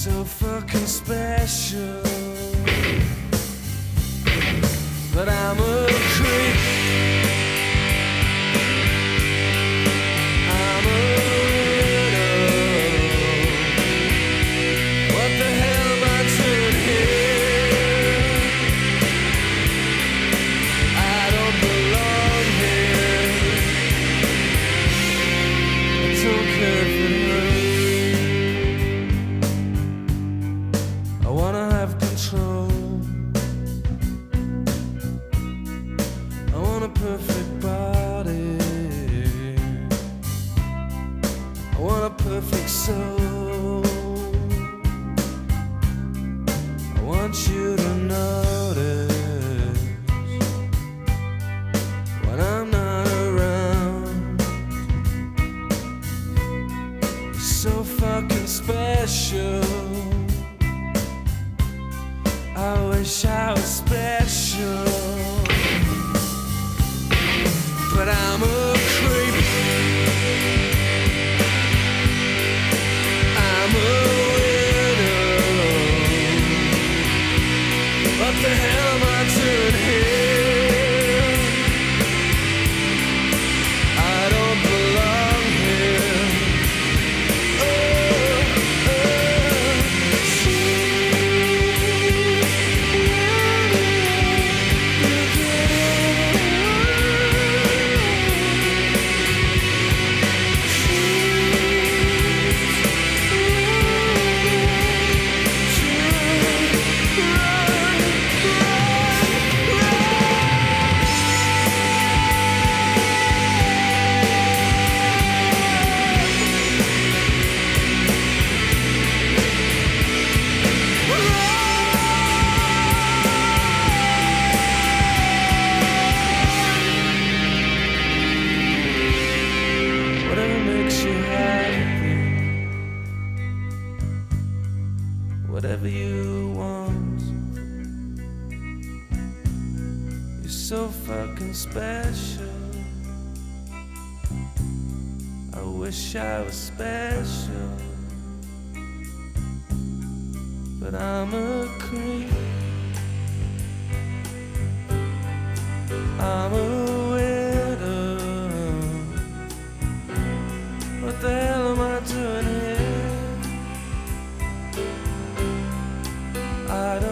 So fucking special. Want a perfect soul. I want you to notice when I'm not around. You're so fucking special. I wish I was special. The hell am I here? You happy, whatever you want. You're so fucking special. I wish I was special, but I'm a I don't